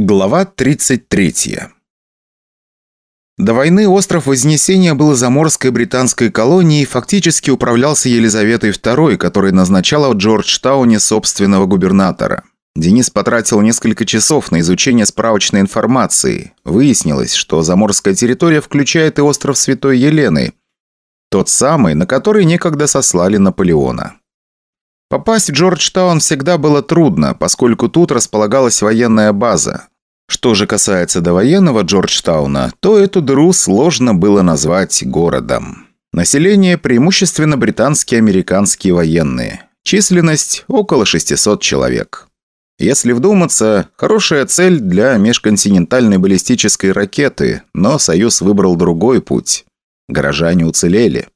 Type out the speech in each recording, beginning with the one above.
Глава 33 До войны остров Вознесения был заморской британской колонией и фактически управлялся Елизаветой II, которая назначала в Джорджтауне собственного губернатора. Денис потратил несколько часов на изучение справочной информации. Выяснилось, что заморская территория включает и остров Святой Елены, тот самый, на который некогда сослали Наполеона. Попасть в Джорджтаун всегда было трудно, поскольку тут располагалась военная база. Что же касается довоенного Джорджтауна, то эту дыру сложно было назвать городом. Население преимущественно британские и американские военные. Численность около 600 человек. Если вдуматься, хорошая цель для межконтинентальной баллистической ракеты, но Союз выбрал другой путь. Горожане уцелели.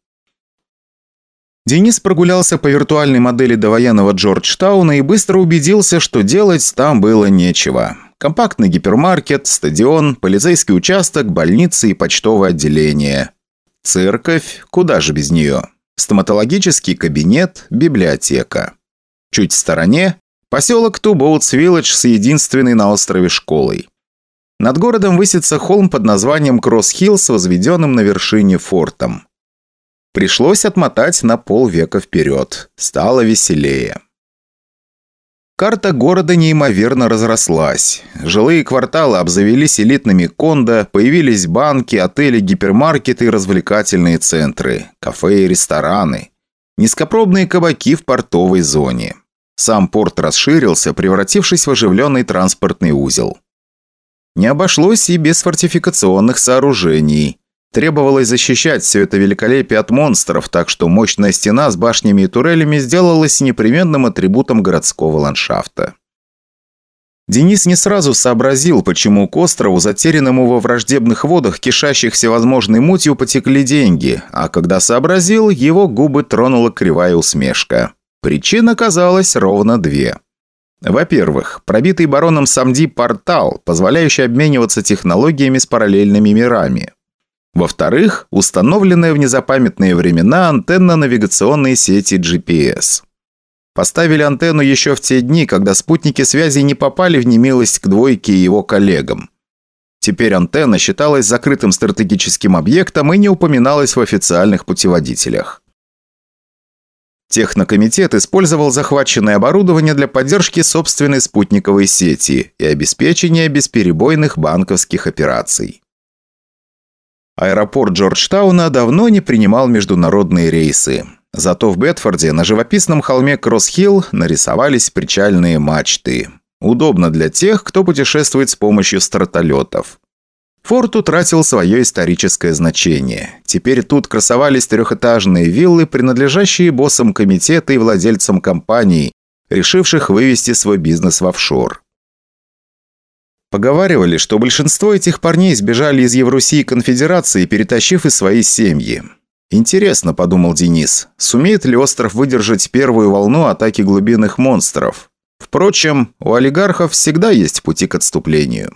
Денис прогулялся по виртуальной модели довоенного Джорджтауна и быстро убедился, что делать там было нечего. Компактный гипермаркет, стадион, полицейский участок, больница и почтовое отделение. Церковь, куда же без нее. Стоматологический кабинет, библиотека. Чуть в стороне – поселок Тубоутс-Вилледж с единственной на острове школой. Над городом высится холм под названием Кросс-Хилл с возведенным на вершине фортом. Пришлось отмотать на полвека вперед. Стало веселее. Карта города неимоверно разрослась. Жилые кварталы обзавелись элитными кондо, появились банки, отели, гипермаркеты и развлекательные центры, кафе и рестораны. Низкопробные кабаки в портовой зоне. Сам порт расширился, превратившись в оживленный транспортный узел. Не обошлось и без фортификационных сооружений. Требовалось защищать все это великолепие от монстров, так что мощная стена с башнями и турелями сделалась непременным атрибутом городского ландшафта. Денис не сразу сообразил, почему к острову, затерянному во враждебных водах, кишащих всевозможной мутью, потекли деньги, а когда сообразил, его губы тронула кривая усмешка. Причин оказалось ровно две. Во-первых, пробитый бароном Самди портал, позволяющий обмениваться технологиями с параллельными мирами. Во-вторых, установленная в незапамятные времена антенна навигационной сети GPS. Поставили антенну еще в те дни, когда спутники связи не попали в немилость к двойке и его коллегам. Теперь антенна считалась закрытым стратегическим объектом и не упоминалась в официальных путеводителях. Технокомитет использовал захваченное оборудование для поддержки собственной спутниковой сети и обеспечения бесперебойных банковских операций. Аэропорт Джорджтауна давно не принимал международные рейсы. Зато в Бетфорде на живописном холме Кросс-Хилл нарисовались причальные мачты. Удобно для тех, кто путешествует с помощью стратолетов. Форт утратил свое историческое значение. Теперь тут красовались трехэтажные виллы, принадлежащие боссам комитета и владельцам компаний, решивших вывести свой бизнес в офшор. Поговаривали, что большинство этих парней сбежали из Евросии конфедерации, перетащив из своей семьи. «Интересно», – подумал Денис, – «сумеет ли остров выдержать первую волну атаки глубинных монстров? Впрочем, у олигархов всегда есть пути к отступлению».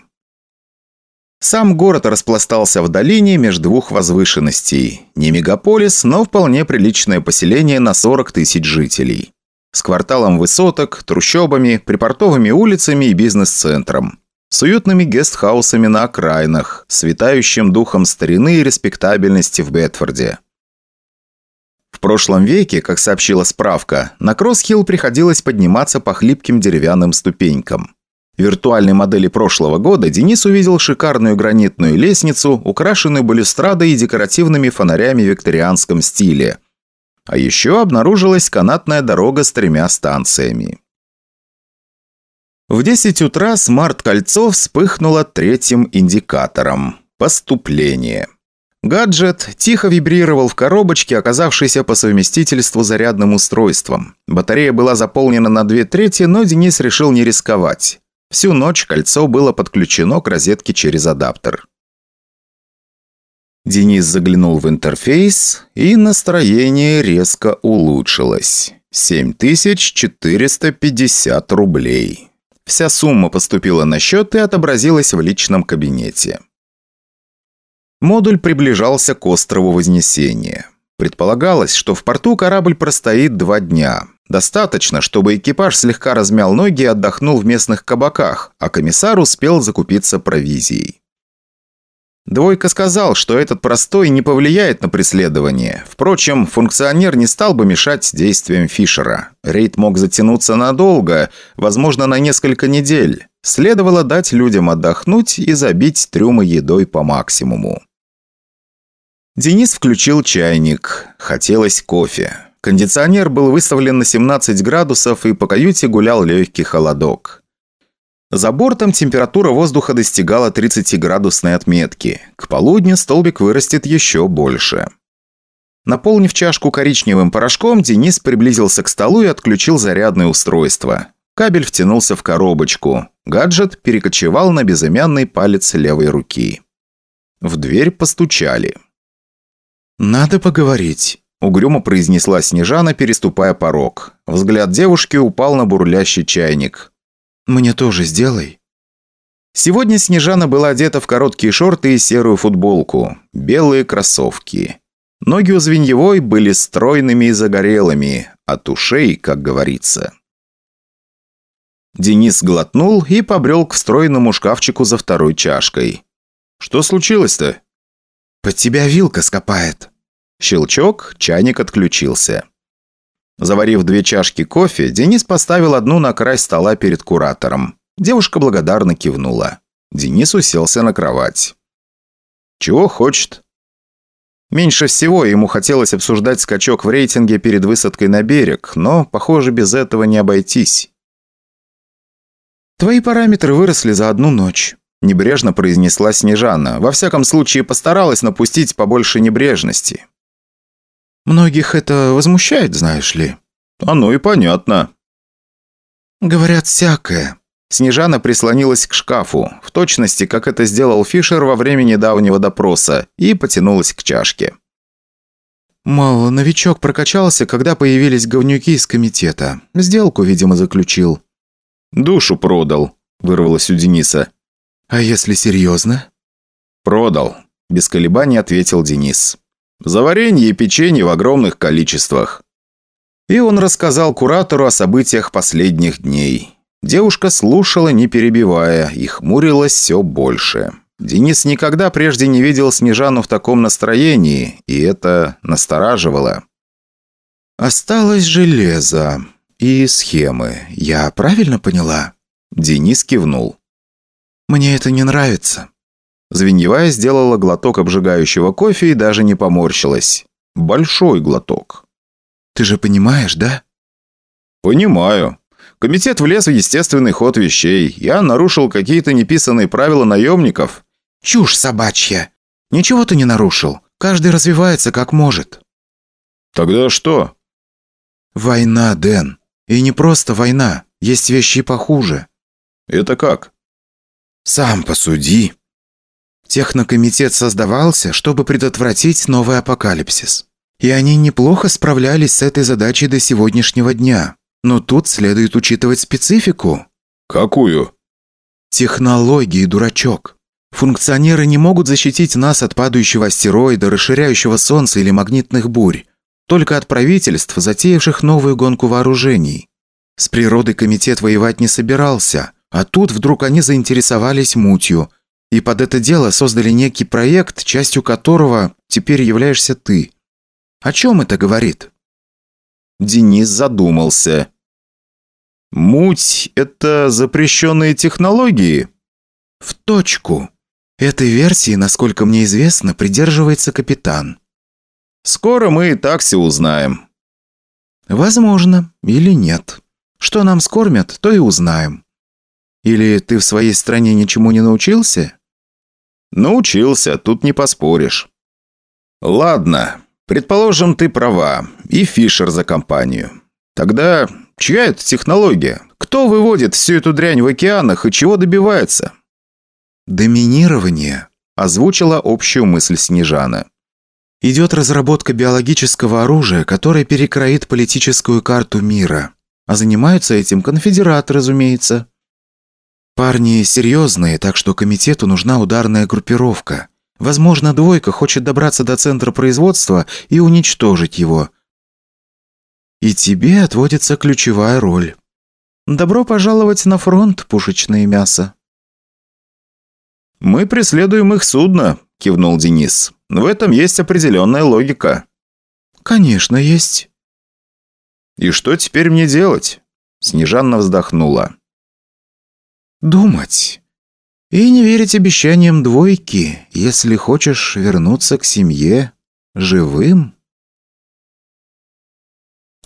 Сам город распластался в долине между двух возвышенностей. Не мегаполис, но вполне приличное поселение на 40 тысяч жителей. С кварталом высоток, трущобами, припортовыми улицами и бизнес-центром с уютными гестхаусами на окраинах, с витающим духом старины и респектабельности в Бетфорде. В прошлом веке, как сообщила справка, на Кроссхилл приходилось подниматься по хлипким деревянным ступенькам. В виртуальной модели прошлого года Денис увидел шикарную гранитную лестницу, украшенную балюстрадой и декоративными фонарями в викторианском стиле. А еще обнаружилась канатная дорога с тремя станциями. В 10 утра смарт-кольцо вспыхнуло третьим индикатором – поступление. Гаджет тихо вибрировал в коробочке, оказавшейся по совместительству зарядным устройством. Батарея была заполнена на две трети, но Денис решил не рисковать. Всю ночь кольцо было подключено к розетке через адаптер. Денис заглянул в интерфейс, и настроение резко улучшилось. 7450 рублей. Вся сумма поступила на счет и отобразилась в личном кабинете. Модуль приближался к острову Вознесения. Предполагалось, что в порту корабль простоит два дня. Достаточно, чтобы экипаж слегка размял ноги и отдохнул в местных кабаках, а комиссар успел закупиться провизией. Двойка сказал, что этот простой не повлияет на преследование. Впрочем, функционер не стал бы мешать действиям Фишера. Рейд мог затянуться надолго, возможно, на несколько недель. Следовало дать людям отдохнуть и забить трюмы едой по максимуму. Денис включил чайник. Хотелось кофе. Кондиционер был выставлен на 17 градусов, и по каюте гулял легкий холодок. За бортом температура воздуха достигала 30-градусной отметки. К полудню столбик вырастет еще больше. Наполнив чашку коричневым порошком, Денис приблизился к столу и отключил зарядное устройство. Кабель втянулся в коробочку. Гаджет перекочевал на безымянный палец левой руки. В дверь постучали. «Надо поговорить», – угрюмо произнесла Снежана, переступая порог. Взгляд девушки упал на бурлящий чайник. «Мне тоже сделай». Сегодня Снежана была одета в короткие шорты и серую футболку, белые кроссовки. Ноги у Звеньевой были стройными и загорелыми, от ушей, как говорится. Денис глотнул и побрел к встроенному шкафчику за второй чашкой. «Что случилось-то?» «Под тебя вилка скопает». Щелчок, чайник отключился. Заварив две чашки кофе, Денис поставил одну на край стола перед куратором. Девушка благодарно кивнула. Денис уселся на кровать. «Чего хочет?» Меньше всего ему хотелось обсуждать скачок в рейтинге перед высадкой на берег, но, похоже, без этого не обойтись. «Твои параметры выросли за одну ночь», – небрежно произнесла Снежана. Во всяком случае, постаралась напустить побольше небрежности. Многих это возмущает, знаешь ли». «Оно и понятно». «Говорят всякое». Снежана прислонилась к шкафу, в точности, как это сделал Фишер во время недавнего допроса, и потянулась к чашке. Мол, новичок прокачался, когда появились говнюки из комитета. Сделку, видимо, заключил. «Душу продал», – вырвалось у Дениса. «А если серьезно?» «Продал», – без колебаний ответил Денис. За и печенье в огромных количествах. И он рассказал куратору о событиях последних дней. Девушка слушала, не перебивая, и хмурилась все больше. Денис никогда прежде не видел Снежану в таком настроении, и это настораживало. «Осталось железо и схемы. Я правильно поняла?» Денис кивнул. «Мне это не нравится. Звеньевая сделала глоток обжигающего кофе и даже не поморщилась. Большой глоток. «Ты же понимаешь, да?» «Понимаю. Комитет влез в естественный ход вещей. Я нарушил какие-то неписанные правила наемников». «Чушь собачья. Ничего ты не нарушил. Каждый развивается как может». «Тогда что?» «Война, Дэн. И не просто война. Есть вещи похуже». «Это как?» «Сам посуди», Технокомитет создавался, чтобы предотвратить новый апокалипсис. И они неплохо справлялись с этой задачей до сегодняшнего дня. Но тут следует учитывать специфику. Какую? Технологии, дурачок. Функционеры не могут защитить нас от падающего астероида, расширяющего Солнце или магнитных бурь. Только от правительств, затеявших новую гонку вооружений. С природой комитет воевать не собирался, а тут вдруг они заинтересовались мутью – и под это дело создали некий проект, частью которого теперь являешься ты. О чем это говорит?» Денис задумался. «Муть – это запрещенные технологии?» «В точку. Этой версии, насколько мне известно, придерживается капитан». «Скоро мы и так все узнаем». «Возможно. Или нет. Что нам скормят, то и узнаем. Или ты в своей стране ничему не научился?» «Научился, тут не поспоришь». «Ладно, предположим, ты права, и Фишер за компанию. Тогда чья это технология? Кто выводит всю эту дрянь в океанах и чего добивается?» «Доминирование», – озвучила общую мысль Снежана. «Идет разработка биологического оружия, которое перекроит политическую карту мира. А занимаются этим конфедерат, разумеется. Парни серьезные, так что комитету нужна ударная группировка. Возможно, двойка хочет добраться до центра производства и уничтожить его. И тебе отводится ключевая роль. Добро пожаловать на фронт, пушечное мясо». «Мы преследуем их судно», – кивнул Денис. «В этом есть определенная логика». «Конечно, есть». «И что теперь мне делать?» Снежанна вздохнула. «Думать. И не верить обещаниям двойки, если хочешь вернуться к семье живым».